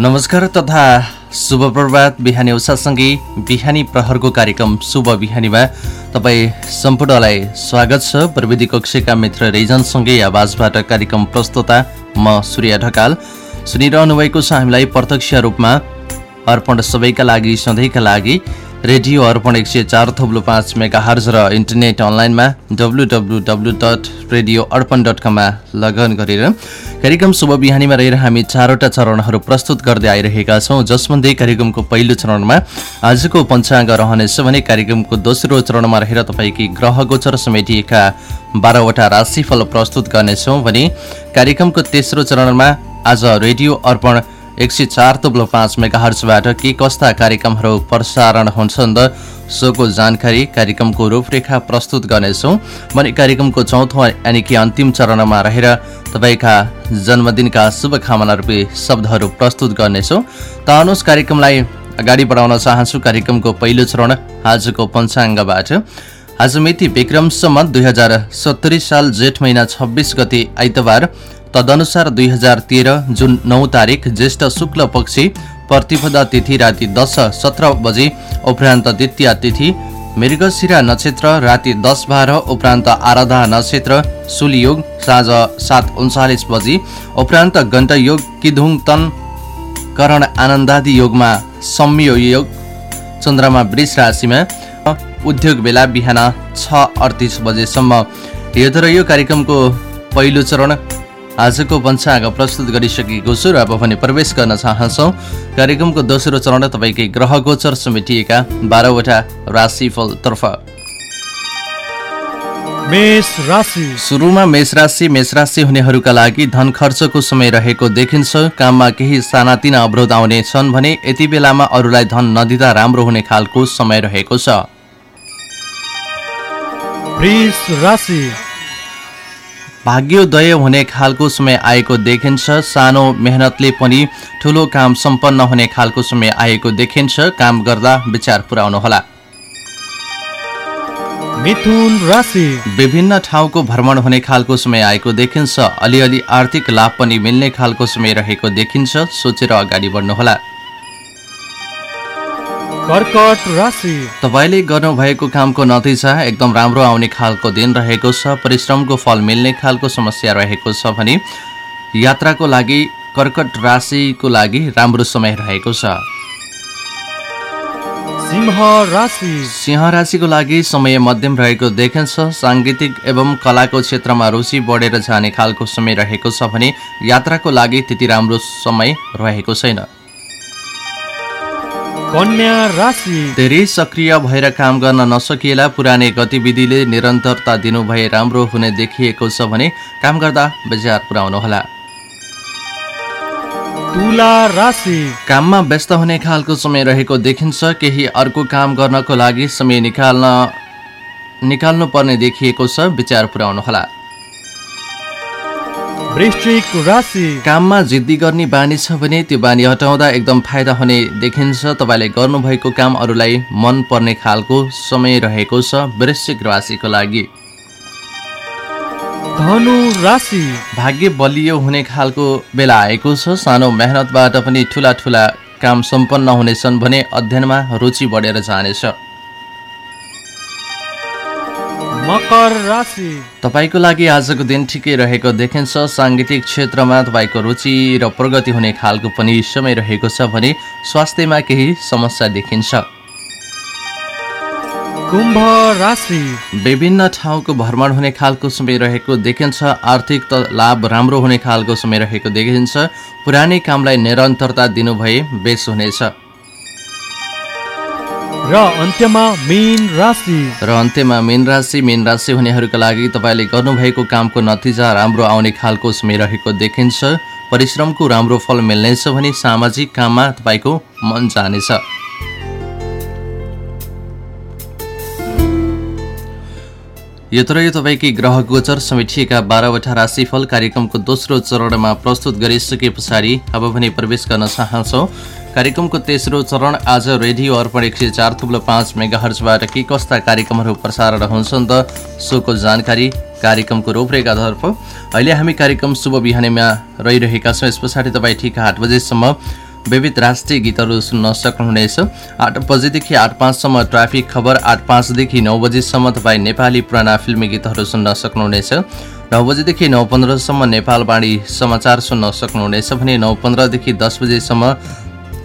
नमस्कार तथा शुभ प्रभात बिहानी उषासँगै बिहानी प्रहरको कार्यक्रम शुभ बिहानीमा तपाईँ सम्पूर्णलाई स्वागत छ। प्रविधि कक्षका मित्र रेजनसँगै आवाजबाट कार्यक्रम प्रस्तुता म सूर्य ढकाल। सुनिरहनु भएको छ हामीलाई प्रत्यक्ष रूपमा अर्पण सबैका लागि सधैँका लागि। रेडियो अर्पण एक सय चार थोप्लो पाँच मेगा हर्ज र इन्टरनेट अनलाइनमा W W W dot radio Arpan dot कममा लगन गरेर कार्यक्रम शुभ बिहानीमा रहेर हामी चारवटा चरणहरू प्रस्तुत गर्दै आइरहेका छौँ। जसमध्ये कार्यक्रमको पहिलो चरणमा आजको पञ्चाङ्ग रहनेछ भने कार्यक्रमको दोस्रो चरणमा रहेर तपाईँकी ग्रह गोचर समेटिएका बाह्रवटा राशिफल प्रस्तुत गर्नेछौँ भने कार्यक्रमको तेस्रो चरणमा आज रेडियो अर्पण एक सय चार तुब्लो पाँच मेगाहर्चबाट के कस्ता कार्यक्रमहरू प्रसारण हुन्छन् त सोको जानकारी कार्यक्रमको रूपरेखा प्रस्तुत गर्नेछौँ। भने कार्यक्रमको चौथो यानि कि अन्तिम चरणमा रहेर तपाईँका जन्मदिनका शुभकामना रूपी शब्दहरू प्रस्तुत गर्नेछौँ। त अनुस कार्यक्रमलाई अगाडि बढाउन चाहन्छु। कार्यक्रमको पहिलो चरण आजको पञ्चाङ्गबाट। आज मिति विक्रमसम्म दुई हजार सत्तरी साल जेठ महिना छब्बिस गते आइतबार तदनुसार दुई हजार तेह्र जुन नौ तारिक ज्येष्ठ शुक्ल पक्षी प्रतिपदा तिथि राति दस सत्र बजे उपरान्त द्वितीय तिथि मृगशिरा नक्षत्र राति दस बाह्र उपरान्त आराधा नक्षत्र सुलियोग साँझ सात उन्चालिस बजी उपरान्त घण्टयोग किधुङ तन करण आनन्दादि योगमा सम्य योग चन्द्रमा वृष राशिमा उद्योग बेला बिहान छ अडतिस बजेसम्म। यो यो कार्यक्रमको पहिलो चरण आजको पञ्चाङ्ग प्रस्तुत गरिसकेको छु र अब भने प्रवेश गर्न चाहन्छौँ। कार्यक्रमको दोस्रो चरण तपाईँकै ग्रह गोचर समेटिएका बाह्रवटा राशिफलतर्फ सुरुमा मेष राशि मेष राशि हुनेहरूका लागि धन खर्चको समय रहेको देखिन्छ। काममा केही सानातिना अवरोध आउने छन् भने यति बेलामा अरूलाई धन नदिँदा राम्रो हुने खालको समय रहेको छ। भाग्योदय हुने खालको समय आएको देखिन्छ। सानो मेहनतले पनि ठुलो काम सम्पन्न हुने खालको समय आएको देखिन्छ। काम गर्दा विचार पुर्याउनुहोला। मिथुन राशि। विभिन्न ठाउँको भ्रमण हुने खालको समय आएको देखिन्छ। अलिअलि आर्थिक लाभ पनि मिल्ने खालको समय रहेको देखिन्छ। सोचेर अगाडि बढ्नुहोला। कर्कट राशि। तपाईँले गर्नुभएको कामको नतिजा एकदम राम्रो आउने खालको दिन रहेको छ परिश्रमको फल मिल्ने खालको समस्या रहेको छ भने यात्राको लागि कर्कट राशिको लागि राम्रो समय रहेको छ। सिंह राशि। सिंह राशिको लागि समय मध्यम रहेको देखिन्छ। साङ्गीतिक एवं कलाको क्षेत्रमा रुचि बढेर जाने खालको समय रहेको छ भने यात्राको लागि त्यति राम्रो समय रहेको छैन। कन्या राशि। धेरै सक्रिय भएर काम गर्न नसकिएला पुरानै गतिविधिले निरन्तरता दिनुभए राम्रो हुने देखिएको छ भने काम गर्दा बजार पुर्याउनुहोला तुला राशि। काममा व्यस्त हुने खालको समय रहेको देखिन्छ केही अर्को काम गर्नको लागि समय निकाल्न निकाल्नु पर्ने देखिएको छ विचार पुर्याउनुहोला वृश्चिक राशि काममा जिद्दी गर्ने बानी छ भने त्यो बानी हटाउँदा एकदम फाइदा हुने देखिन्छ। तपाईँले गर्नुभएको काम अरूलाई मन पर्ने खालको समय रहेको छ वृश्चिक राशिको लागि। धनु राशि। भाग्य बलियो हुने खालको बेला आएको छ। सानो मेहनतबाट पनि ठुला ठुला काम सम्पन्न हुनेछन् भने अध्ययनमा रुचि बढेर जानेछ। मकर राशि। तपाईँको लागि आजको दिन ठिकै रहेको देखिन्छ। साङ्गीतिक क्षेत्रमा तपाईँको रुचि र प्रगति हुने खालको पनि समय रहेको छ भने स्वास्थ्यमा केही समस्या देखिन्छ। कुम्भ राशि। विभिन्न ठाउँको भ्रमण हुने खालको समय रहेको देखिन्छ। आर्थिक लाभ राम्रो हुने खालको समय रहेको देखिन्छ। पुरानै कामलाई निरन्तरता दिनुभए बेस हुनेछ। र अन्त्यमा मेन राशि। र अन्त्यमा मेन राशि। मेन राशि हुनेहरूका लागि तपाईँले गर्नुभएको कामको नतिजा राम्रो आउने खालको समय रहेको देखिन्छ। परिश्रमको राम्रो फल मिल्नेछ भने सामाजिक काममा तपाईँको मन जानेछ। यो तर यो तपाईँकै ग्रह गोचर समेटिएका बाह्रवटा राशिफल कार्यक्रमको दोस्रो चरणमा प्रस्तुत गरिसके पछाडि अब भने प्रवेश गर्न चाहन्छौँ। कार्यक्रमको तेस्रो चरण आज रेडियो अर्पण एक सय चार थुप्लो पाँच मेगाहर्चबाट के कस्ता कार्यक्रमहरू प्रसारण हुन्छन् त सोको जानकारी कार्यक्रमको रूपरेखातर्फ अहिले हामी कार्यक्रम शुभ बिहानीमा रहिरहेका छौँ। यस पछाडि तपाईँ ठिक आठ बजेसम्म विविध राष्ट्रिय गीतहरू सुन्न सक्नुहुनेछ। आठ बजेदेखि आठ पाँचसम्म ट्राफिक खबर आठ पाँचदेखि नौ बजीसम्म तपाईँ नेपाली पुराना फिल्मी गीतहरू सुन्न सक्नुहुनेछ। नौ बजेदेखि नौ पन्ध्रसम्म नेपालवाणी समाचार सुन्न सक्नुहुनेछ। भने नौ पन्ध्रदेखि दस बजेसम्म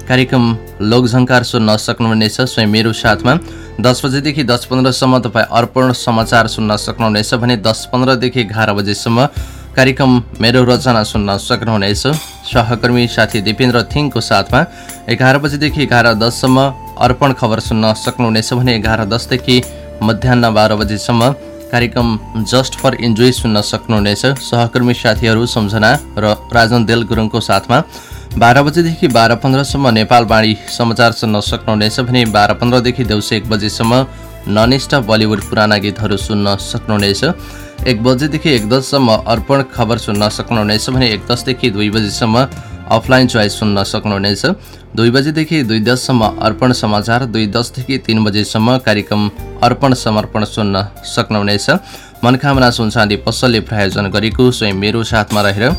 कार्यक्रम लोकझङ्कार सुन्न सक्नुहुनेछ स्वयं मेरो साथमा दस बजेदेखि दस पन्ध्रसम्म तपाईँ अर्पण समाचार सुन्न सक्नुहुनेछ भने दस पन्ध्रदेखि एघार बजेसम्म कार्यक्रम मेरो रचना सुन्न सक्नुहुनेछ। सहकर्मी साथी दिपेन्द्र थिङको साथमा एघार बजेदेखि एघार दससम्म अर्पण खबर सुन्न सक्नुहुनेछ भने एघार दसदेखि मध्याह बाह्र बजेसम्म कार्यक्रम जस्ट फर इन्जोय सुन्न सक्नुहुनेछ। सहकर्मी साथीहरू सम्झना र राजन देल गुरुङको साथमा बाह्र बजेदेखि बाह्र पन्ध्रसम्म नेपालवाणी समाचार सुन्न सक्नुहुनेछ भने बाह्र पन्ध्रदेखि देउसे एक बजीसम्म ननिष्ठ बलिउड पुराना गीतहरू सुन्न सक्नुहुनेछ। एक बजेदेखि एक दससम्म अर्पण खबर सुन्न सक्नुहुनेछ भने एक दसदेखि दुई बजीसम्म अफलाइन चोइस सुन्न सक्नुहुनेछ। दुई बजेदेखि दुई दससम्म अर्पण समाचार दुई दसदेखि तिन बजेसम्म कार्यक्रम अर्पण समर्पण सुन्न सक्नुहुनेछ। मनकामना सुनसादी पसलले प्रायोजन गरेको स्वयं मेरो साथमा रहेर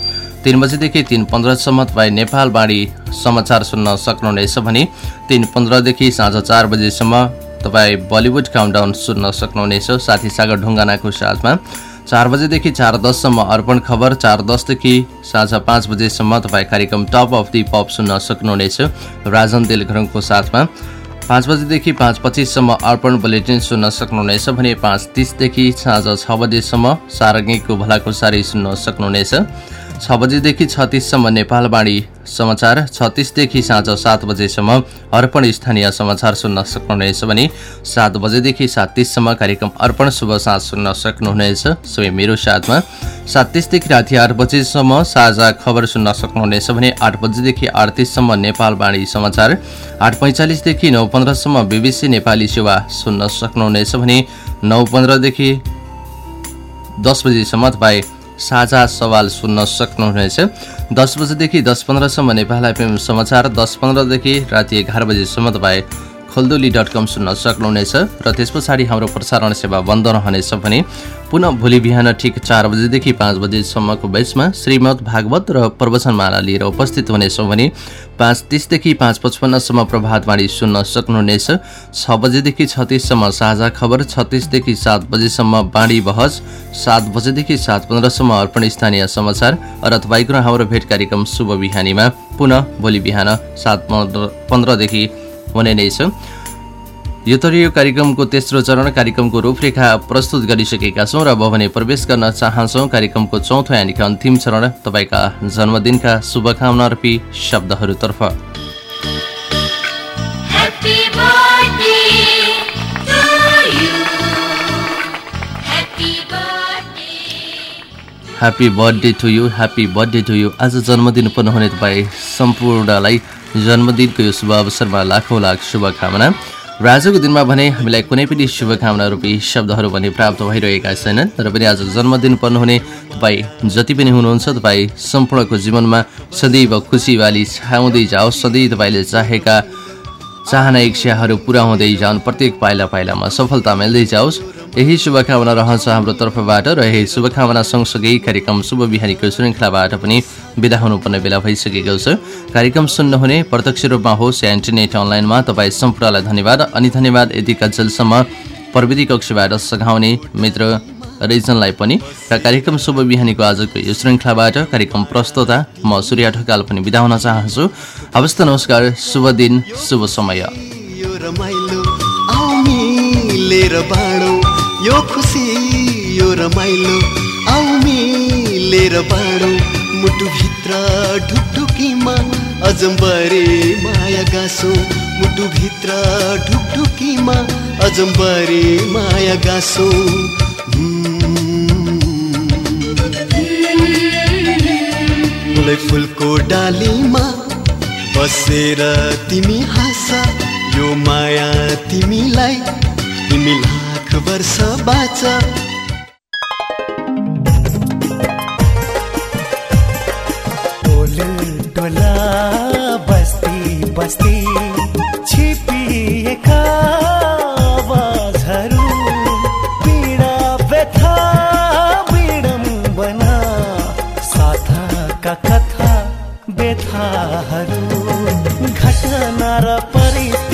तिन बजीदेखि तिन पन्ध्रसम्म तपाईँ नेपालवाणी समाचार सुन्न सक्नुहुनेछ भने तिन पन्ध्रदेखि साँझ चार बजीसम्म तपाईँ बलिउड काउन्टाउन सुन्न सक्नुहुनेछ। साथी सागर ढुङ्गानाको साथमा चार बजेदेखि चार दससम्म अर्पण खबर चार दसदेखि साँझ पाँच बजेसम्म तपाईँ कार्यक्रम टप अफ दि पप सुन्न सक्नुहुनेछ। राजन तेलघरङको साथमा पाँच बजेदेखि पाँच पच्चिससम्म अर्पण बुलेटिन सुन्न सक्नुहुनेछ भने पाँच तिसदेखि साँझ छ बजेसम्म सारङ्गीको भलाको सारी सुन्न सक्नुहुनेछ। छ बजेदेखि छत्तिससम्म नेपालवाणी समाचार छत्तिसदेखि साँझ सात बजेसम्म अर्पण स्थानीय समाचार सुन्न सक्नुहुनेछ भने सात बजेदेखि सात तिससम्म कार्यक्रम अर्पण शुभ साँझ सुन्न सक्नुहुनेछ। स्वयं मेरो साथमा सात तिसदेखि राति आठ बजेसम्म साझा खबर सुन्न सक्नुहुनेछ भने आठ बजेदेखि आठ तिससम्म नेपालवाणी समाचार आठ पैँचालिसदेखि नौ पन्ध्रसम्म बिबिसी नेपाली सेवा सुन्न सक्नुहुनेछ भने नौ पन्ध्रदेखि दस बजीसम्म तपाईँ साझा सवाल सुन्न सक्नुहुनेछ। दस बजेदेखि दस पन्ध्रसम्म नेपाल एफएम समाचार दस पन्ध्रदेखि राति एघार बजीसम्म तपाईँ खोलदोली डट कम सुन्न सक्नुहुनेछ र त्यस पछाडि हाम्रो प्रसारण सेवा बन्द रहनेछ भने पुनः भोलि बिहान ठिक चार बजेदेखि पाँच बजेसम्मको बेचमा श्रीमद् भागवत र प्रवचनमाला लिएर उपस्थित हुनेछौँ भने पाँच तिसदेखि पाँच पचपन्नसम्म प्रभातवाणी सुन्न सक्नुहुनेछ। छ बजेदेखि छत्तिससम्म साझा खबर छत्तिसदेखि सात बजेसम्म बाँडी बहस सात बजेदेखि सात पन्ध्रसम्म अर्पण स्थानीय समाचार। र तपाईँको हाम्रो भेट कार्यक्रम शुभ बिहानीमा। पुनः भोलि बिहान सात पन्ध्रदेखि हुने नै छ यो कार्यक्रमको तेस्रो चरण कार्यक्रमको रूपरेखा प्रस्तुत गरिसकेका छौँ र अब भने प्रवेश गर्न चाहन्छौँ। कार्यक्रमको चौथो यानि अन्तिम चरण तपाईँका जन्मदिनका शुभकामना रूपी शब्दहरूतर्फ। Happy birthday to you happy birthday to you आज जन्मदिन पर्नु हुने तपाईँ सम्पूर्णलाई जन्मदिनको यो शुभ अवसरमा लाखौँ लाख शुभकामना। र आजको दिनमा भने हामीलाई कुनै पनि शुभकामना रूपी शब्दहरू भने प्राप्त भइरहेका छैनन् र पनि आज जन्मदिन पर्नुहुने। तपाईँ जति पनि हुनुहुन्छ तपाईँ सम्पूर्णको जीवनमा सदैव खुसीवाली छाउँदै जाओस् सधैँ तपाईँले चाहेका चाहना इच्छाहरू पुरा हुँदै जाउन् प्रत्येक पाइला पाइलामा सफलता मिल्दै जाओस्। यही शुभकामना रहन्छ हाम्रो तर्फबाट र यही शुभकामना सँगसँगै कार्यक्रम शुभ बिहानीको श्रृङ्खलाबाट पनि विदा हुनुपर्ने बेला भइसकेको छ। कार्यक्रम सुन्नुहुने प्रत्यक्ष रूपमा होस् या इन्टरनेट अनलाइनमा तपाईँ सम्पूर्णलाई धन्यवाद अनि धन्यवाद यतिका जेलसम्म प्रविधि कक्षबाट सघाउने मित्र रिजनलाई पनि। र कार्यक्रम शुभ बिहानीको आजको यो श्रृङ्खलाबाट कार्यक्रम प्रस्तुता म सूर्य ढकाल पनि बिदा हुन चाहन्छु। हवस् नमस्कार शुभ दिन शुभ समय। यो खुसी यो रमाइलो आउ मिलेर बाँडौ मुटुभित्र ढुकढुकीमा। अजम्बरे माया गाँसो मुटुभित्र ढुकढुकीमा। अजम्बरे माया गाँसो। फुलको डालीमा बसेर तिमी हाँस यो माया तिमीलाई तिमीलाई वर्ष बाँच टोला, बस्ती बस्ती छिपिएका आवाजहरू. पीडा व्यथा विडम्बना साथाका कथा घटना र परिस्थिति